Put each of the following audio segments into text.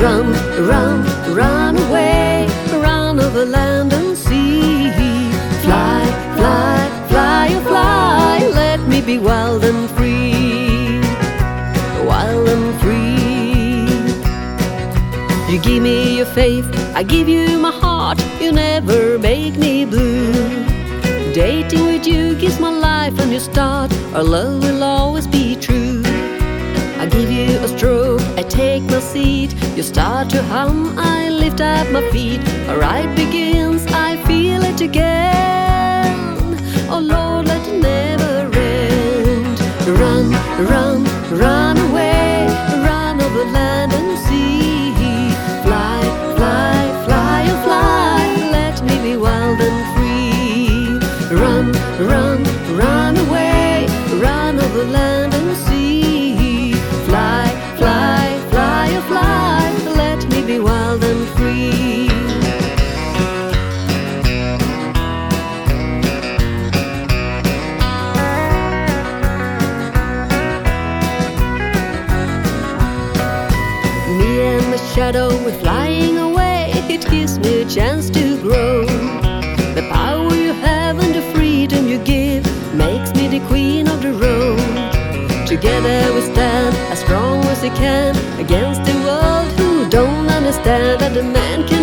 Run, run, run away, run over land and sea. Fly, fly, fly, oh fly, let me be wild and free. Wild and free. You give me your faith, I give you my heart, you never make me blue. Dating with you gives my life a new start, our love will always be true. I give you a stroke, hum, I lift up my feet. A ride begins, I feel it again. Oh Lord, let it never end. Run, run shadow, we're flying away. It gives me a chance to grow. The power you have and the freedom you give makes me the queen of the road. Together we stand as strong as we can against the world who don't understand that a man can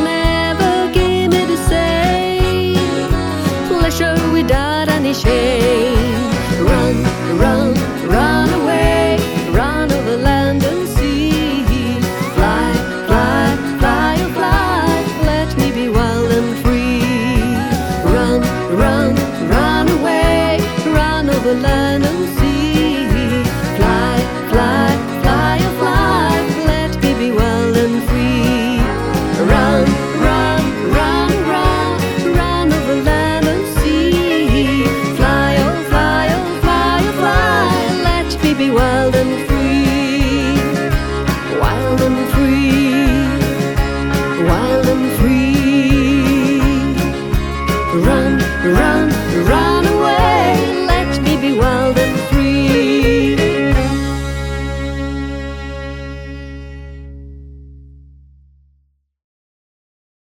the land